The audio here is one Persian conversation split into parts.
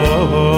oh. oh, oh.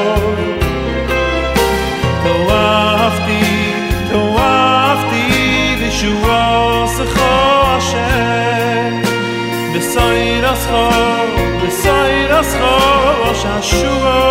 Sure.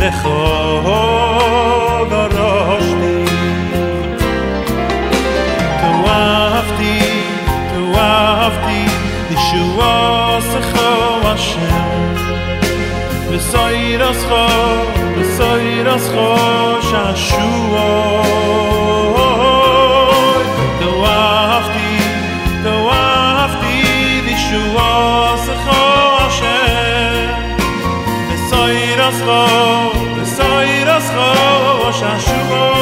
خود خواب راشتی تو وقتی تو وفتی دیشواس خواشم به سایر از خواب به سایر از خوش Rosh Hashanah.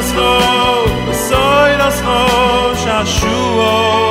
Oh, so it is shashuo